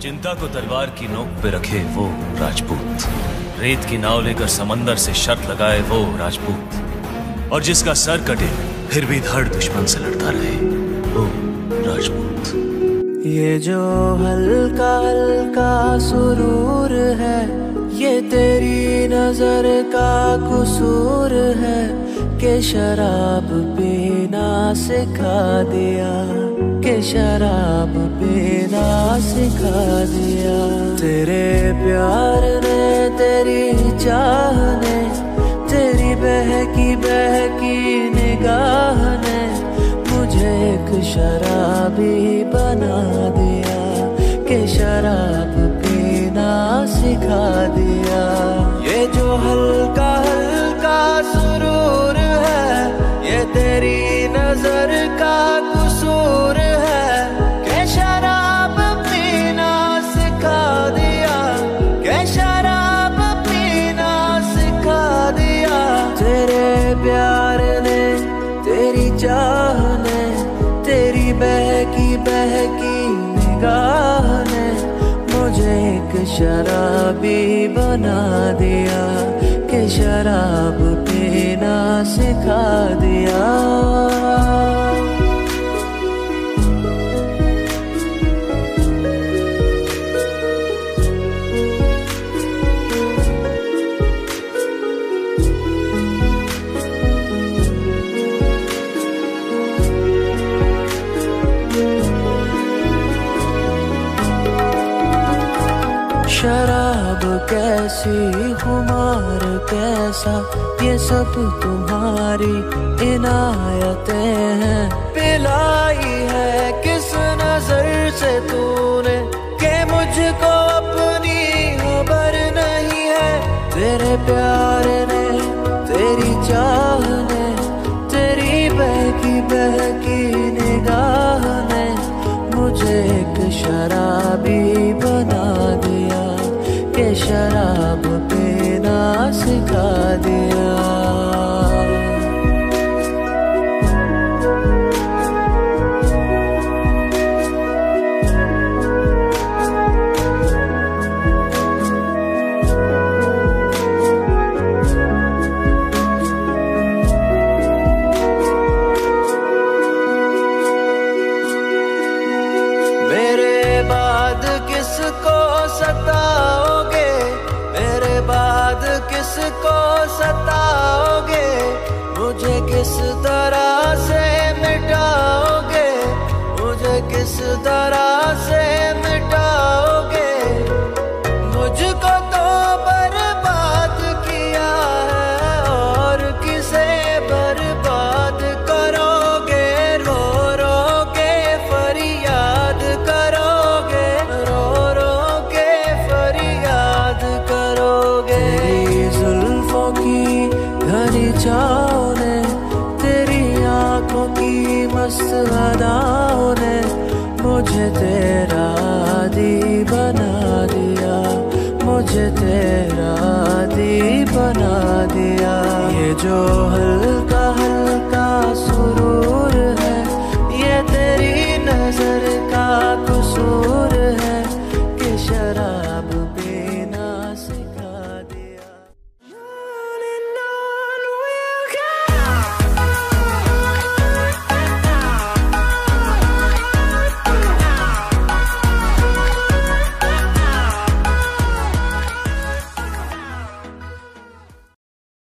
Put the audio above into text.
چنتا کو تلوار کی نوک پہ رکھے وہ راجپوت۔ ریت کی ناؤ لے کر سمندر سے شرط لگائے وہ راجپوت۔ اور جس کا سر کٹے، پھر بھی دھڑ دشمن سے لڑتا رہے وہ راجپوت۔ یہ جو ہلکا ہلکا سرور ہے، یہ تیری نظر کا قصور ہے۔ کہ شراب پینا سکھا دیا کہ شراب پینا سکھا دیا۔ تیرے پیار نے، تیری چاہ نے، تیری بہکی بہکی نگاہ نے مجھے ایک شرابی بنا دیا کہ شراب جان نے تیری بہکی بہکی نگاہ نے مجھے ایک شرابی بنا دیا، کہ شراب پینا سکھا دیا۔ تو کیسی خمار کیسا یہ سب تمہاری عنایتیں ہیں۔ پلائی ہے کس نظر سے تو نے کہ مجھ کو اپنی خبر نہیں ہے۔ تیرے پیار نے، تیری چاہ نے، تیری بہکی بہکی نگاہ نے مجھے ایک شراب سکھا دیا کس کو ستاؤ گے مجھے کس طرح سے مٹاؤ گے مجھے کس طرح سے مست اداؤں نے مجھے تیرا دی بنا دیا، مجھے تیرا دی بنا دیا۔ یہ جو ہلکا